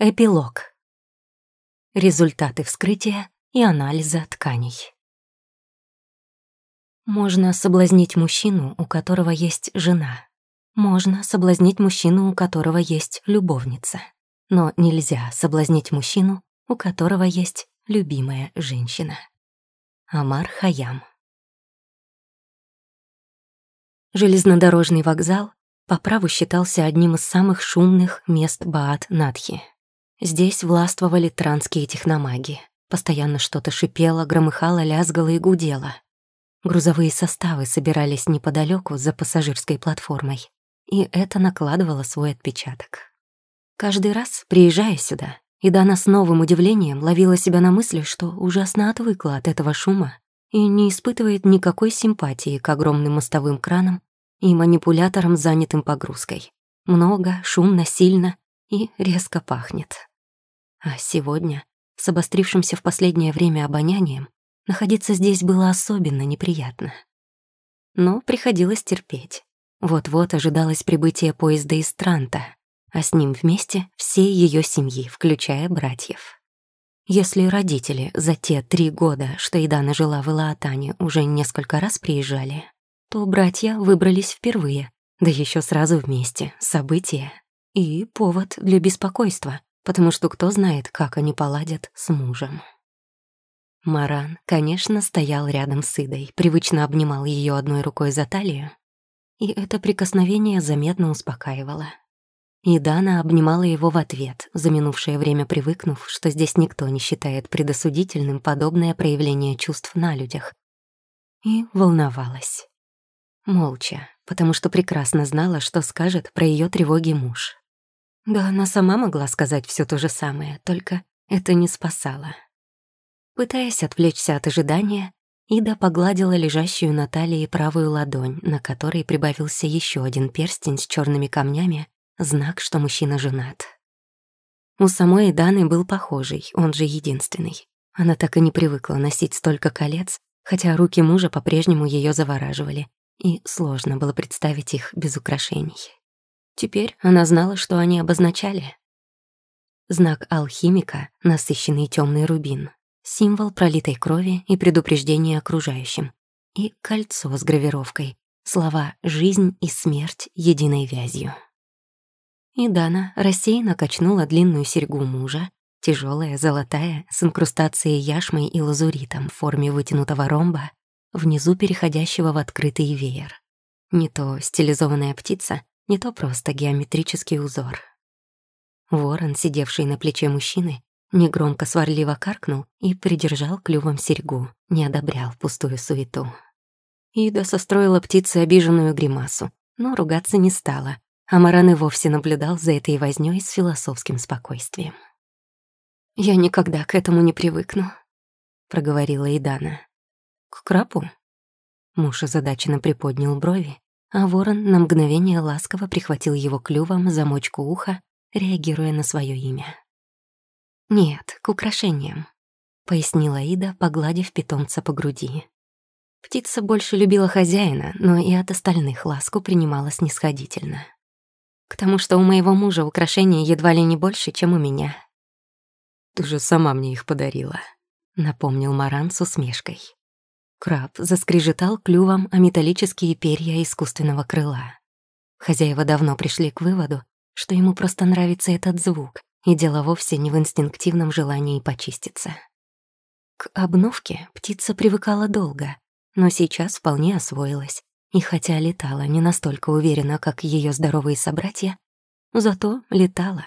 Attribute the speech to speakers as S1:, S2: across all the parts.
S1: Эпилог. Результаты вскрытия и анализа тканей. Можно соблазнить мужчину, у которого есть жена. Можно соблазнить мужчину, у которого есть любовница. Но нельзя соблазнить мужчину, у которого есть любимая женщина. Амар Хаям. Железнодорожный вокзал по праву считался одним из самых шумных мест Баат-Надхи. Здесь властвовали транские техномаги. Постоянно что-то шипело, громыхало, лязгало и гудело. Грузовые составы собирались неподалеку за пассажирской платформой, и это накладывало свой отпечаток. Каждый раз, приезжая сюда, Идана с новым удивлением ловила себя на мысли, что ужасно отвыкла от этого шума и не испытывает никакой симпатии к огромным мостовым кранам и манипуляторам, занятым погрузкой. Много, шумно, сильно и резко пахнет. А сегодня, с обострившимся в последнее время обонянием, находиться здесь было особенно неприятно. Но приходилось терпеть. Вот-вот ожидалось прибытие поезда из Транта, а с ним вместе всей ее семьи, включая братьев. Если родители за те три года, что Идана жила в Илаатане, уже несколько раз приезжали, то братья выбрались впервые, да еще сразу вместе, события и повод для беспокойства, потому что кто знает, как они поладят с мужем. Маран, конечно, стоял рядом с Идой, привычно обнимал ее одной рукой за талию, и это прикосновение заметно успокаивало. И Дана обнимала его в ответ, за минувшее время привыкнув, что здесь никто не считает предосудительным подобное проявление чувств на людях. И волновалась. Молча, потому что прекрасно знала, что скажет про ее тревоги муж. Да, она сама могла сказать все то же самое, только это не спасало. Пытаясь отвлечься от ожидания, Ида погладила лежащую на талии правую ладонь, на которой прибавился еще один перстень с черными камнями, знак, что мужчина женат. У самой Иданы был похожий, он же единственный. Она так и не привыкла носить столько колец, хотя руки мужа по-прежнему ее завораживали, и сложно было представить их без украшений. Теперь она знала, что они обозначали. Знак алхимика — насыщенный темный рубин, символ пролитой крови и предупреждения окружающим, и кольцо с гравировкой, слова «жизнь» и «смерть» единой вязью. И Дана рассеянно качнула длинную серьгу мужа, тяжелая, золотая, с инкрустацией яшмой и лазуритом в форме вытянутого ромба, внизу переходящего в открытый веер. Не то стилизованная птица, не то просто геометрический узор. Ворон, сидевший на плече мужчины, негромко сварливо каркнул и придержал клювом серьгу, не одобрял пустую суету. Ида состроила птице обиженную гримасу, но ругаться не стала, а Маран и вовсе наблюдал за этой вознёй с философским спокойствием. «Я никогда к этому не привыкну», — проговорила Идана. «К крапу?» Муж озадаченно приподнял брови, а ворон на мгновение ласково прихватил его клювом замочку уха, реагируя на свое имя. «Нет, к украшениям», — пояснила Ида, погладив питомца по груди. Птица больше любила хозяина, но и от остальных ласку принимала снисходительно. К тому, что у моего мужа украшения едва ли не больше, чем у меня. «Ты же сама мне их подарила», — напомнил Маран с усмешкой. Краб заскрежетал клювом о металлические перья искусственного крыла. Хозяева давно пришли к выводу, что ему просто нравится этот звук, и дело вовсе не в инстинктивном желании почиститься. К обновке птица привыкала долго, но сейчас вполне освоилась, и хотя летала не настолько уверенно, как ее здоровые собратья, зато летала.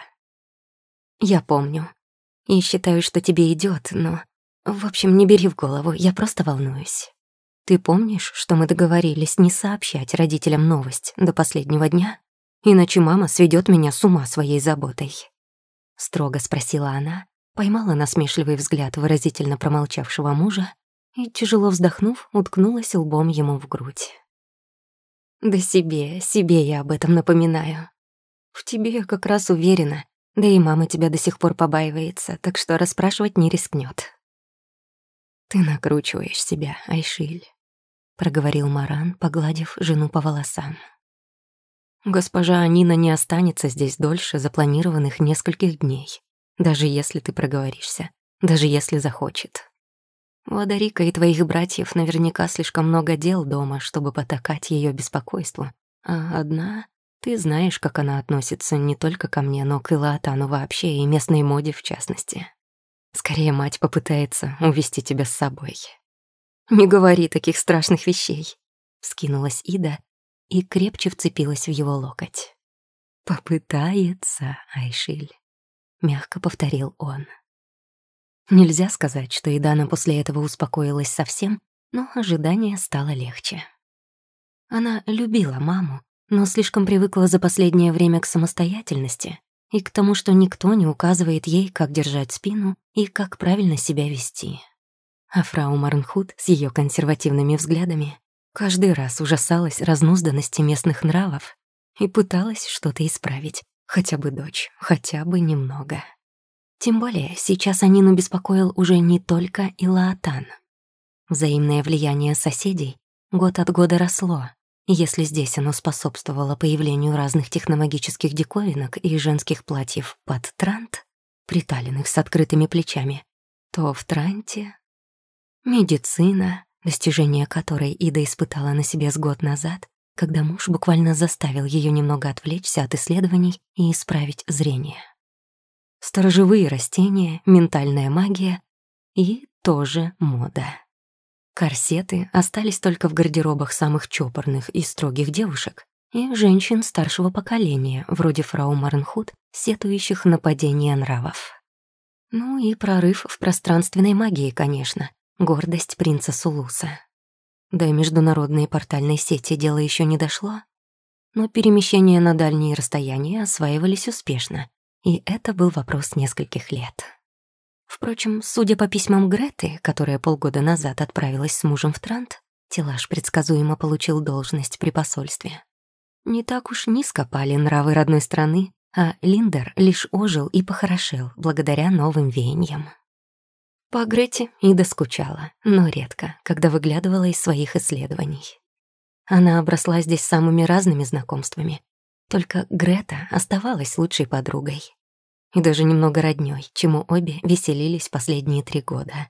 S1: Я помню. И считаю, что тебе идет, но в общем, не бери в голову, я просто волнуюсь. Ты помнишь, что мы договорились не сообщать родителям новость до последнего дня? Иначе мама сведет меня с ума своей заботой. Строго спросила она, поймала насмешливый взгляд выразительно промолчавшего мужа и, тяжело вздохнув, уткнулась лбом ему в грудь. «Да себе, себе я об этом напоминаю. В тебе я как раз уверена, да и мама тебя до сих пор побаивается, так что расспрашивать не рискнет. «Ты накручиваешь себя, Айшиль», — проговорил Маран, погладив жену по волосам. «Госпожа Анина не останется здесь дольше запланированных нескольких дней. даже если ты проговоришься, даже если захочет. У Адарика и твоих братьев наверняка слишком много дел дома, чтобы потакать ее беспокойству. А одна... Ты знаешь, как она относится не только ко мне, но к Илаатану вообще и местной моде в частности. Скорее мать попытается увести тебя с собой. «Не говори таких страшных вещей», — скинулась Ида и крепче вцепилась в его локоть. «Попытается, Айшиль», — мягко повторил он. Нельзя сказать, что Идана после этого успокоилась совсем, но ожидание стало легче. Она любила маму, но слишком привыкла за последнее время к самостоятельности и к тому, что никто не указывает ей, как держать спину и как правильно себя вести. А фрау Марнхут с ее консервативными взглядами каждый раз ужасалась разнузданности местных нравов и пыталась что-то исправить, хотя бы дочь, хотя бы немного. Тем более сейчас Анину беспокоил уже не только Илаатан. Взаимное влияние соседей год от года росло, если здесь оно способствовало появлению разных техномагических диковинок и женских платьев под трант, приталенных с открытыми плечами, то в транте медицина, достижение которой Ида испытала на себе с год назад, когда муж буквально заставил ее немного отвлечься от исследований и исправить зрение сторожевые растения, ментальная магия и тоже мода. Корсеты остались только в гардеробах самых чопорных и строгих девушек и женщин старшего поколения, вроде фрау Марнхут, сетующих на падение нравов. Ну и прорыв в пространственной магии, конечно, гордость принца Сулуса. До международной портальной сети дело еще не дошло, но перемещения на дальние расстояния осваивались успешно, и это был вопрос нескольких лет. Впрочем, судя по письмам Греты, которая полгода назад отправилась с мужем в Трант, Тилаш предсказуемо получил должность при посольстве. Не так уж низко пали нравы родной страны, а Линдер лишь ожил и похорошел благодаря новым веяниям. По Грете Ида скучала, но редко, когда выглядывала из своих исследований. Она обросла здесь самыми разными знакомствами, только Грета оставалась лучшей подругой. И даже немного роднёй, чему обе веселились последние три года.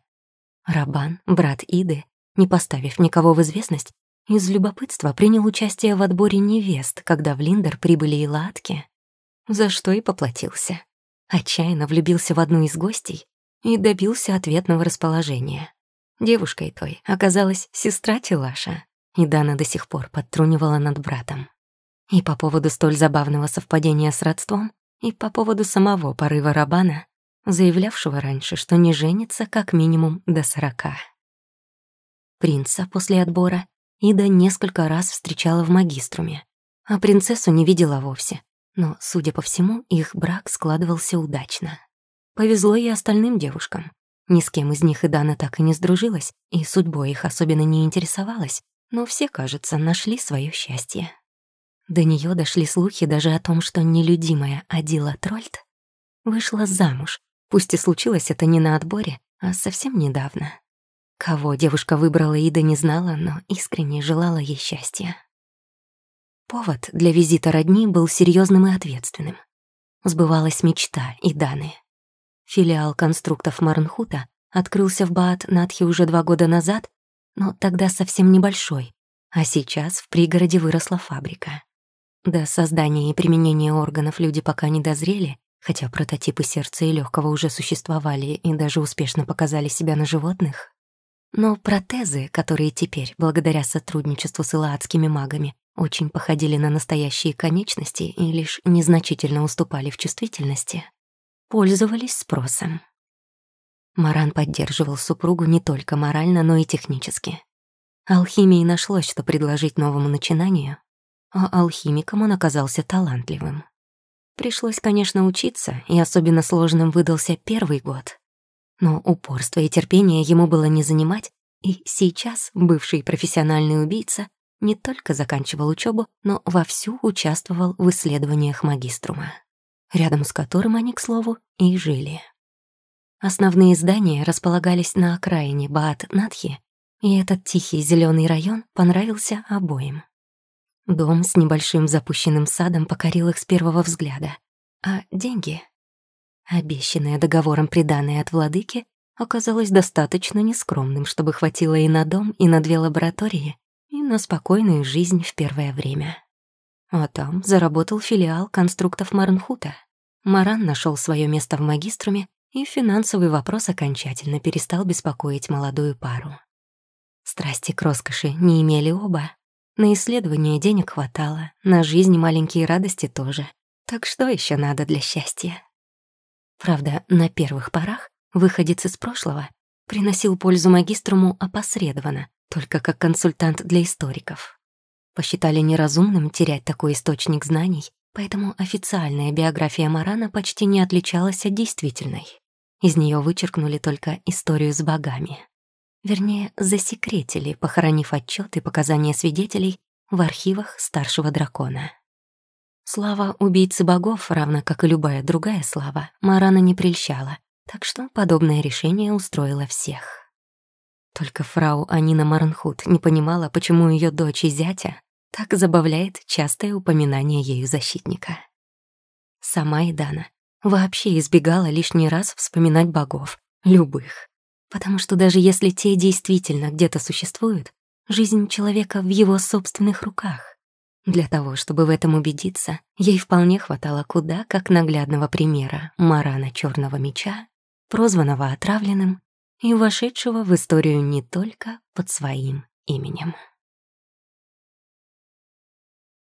S1: Рабан, брат Иды, не поставив никого в известность, из любопытства принял участие в отборе невест, когда в Линдер прибыли и латки, за что и поплатился. Отчаянно влюбился в одну из гостей и добился ответного расположения. Девушкой той оказалась сестра Тилаша, и Дана до сих пор подтрунивала над братом. И по поводу столь забавного совпадения с родством, и по поводу самого порыва Рабана, заявлявшего раньше, что не женится как минимум до сорока. Принца после отбора Ида несколько раз встречала в магиструме, а принцессу не видела вовсе. Но, судя по всему, их брак складывался удачно. Повезло и остальным девушкам. Ни с кем из них и Дана так и не сдружилась, и судьбой их особенно не интересовалась, но все, кажется, нашли свое счастье. До нее дошли слухи даже о том, что нелюдимая Адила Трольд вышла замуж, пусть и случилось это не на отборе, а совсем недавно. Кого девушка выбрала, Ида не знала, но искренне желала ей счастья. Повод для визита родни был серьезным и ответственным. Сбывалась мечта Иданы. Филиал конструктов Марнхута открылся в Баат-Надхе уже два года назад, но тогда совсем небольшой, а сейчас в пригороде выросла фабрика. До создания и применения органов люди пока не дозрели, хотя прототипы сердца и легкого уже существовали и даже успешно показали себя на животных. Но протезы, которые теперь, благодаря сотрудничеству с илаадскими магами, очень походили на настоящие конечности и лишь незначительно уступали в чувствительности, пользовались спросом. Маран поддерживал супругу не только морально, но и технически. Алхимии нашлось, что предложить новому начинанию, а алхимиком он оказался талантливым. Пришлось, конечно, учиться, и особенно сложным выдался первый год. Но упорство и терпение ему было не занимать, и сейчас бывший профессиональный убийца не только заканчивал учебу, но вовсю участвовал в исследованиях магиструма, рядом с которым они, к слову, и жили. Основные здания располагались на окраине Баат-Надхи, и этот тихий зеленый район понравился обоим. Дом с небольшим запущенным садом покорил их с первого взгляда. А деньги? Обещанное договором приданное от владыки оказалось достаточно нескромным, чтобы хватило и на дом, и на две лаборатории, и на спокойную жизнь в первое время. А там заработал филиал конструктов Марнхута. Маран нашел свое место в магиструме, и финансовый вопрос окончательно перестал беспокоить молодую пару. Страсти к роскоши не имели оба. На исследование денег хватало, на жизнь маленькие радости тоже. Так что еще надо для счастья? Правда, на первых порах выходец из прошлого приносил пользу магиструму опосредованно, только как консультант для историков. Посчитали неразумным терять такой источник знаний, поэтому официальная биография Марана почти не отличалась от действительной. Из нее вычеркнули только историю с богами. Вернее, засекретили, похоронив отчет и показания свидетелей в архивах старшего дракона. Слава убийцы богов, равно как и любая другая слава, Марана не прельщала, так что подобное решение устроило всех. Только фрау Анина Марнхут не понимала, почему ее дочь и зятя так забавляет частое упоминание ею защитника. Сама Идана вообще избегала лишний раз вспоминать богов, любых. Потому что даже если те действительно где-то существуют, жизнь человека в его собственных руках. Для того, чтобы в этом убедиться, ей вполне хватало куда как наглядного примера Марана Черного Меча, прозванного отравленным и вошедшего в историю не только под своим именем.